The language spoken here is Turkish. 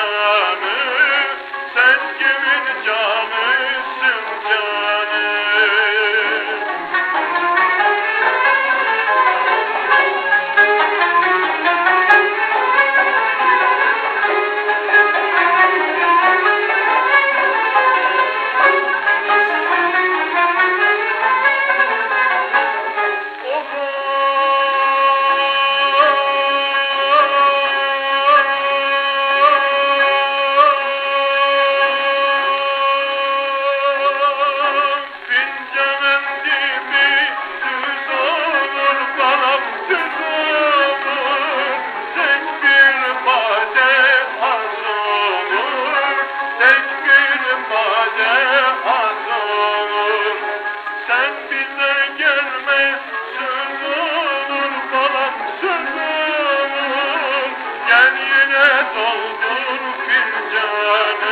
Amen. Doldur fincanı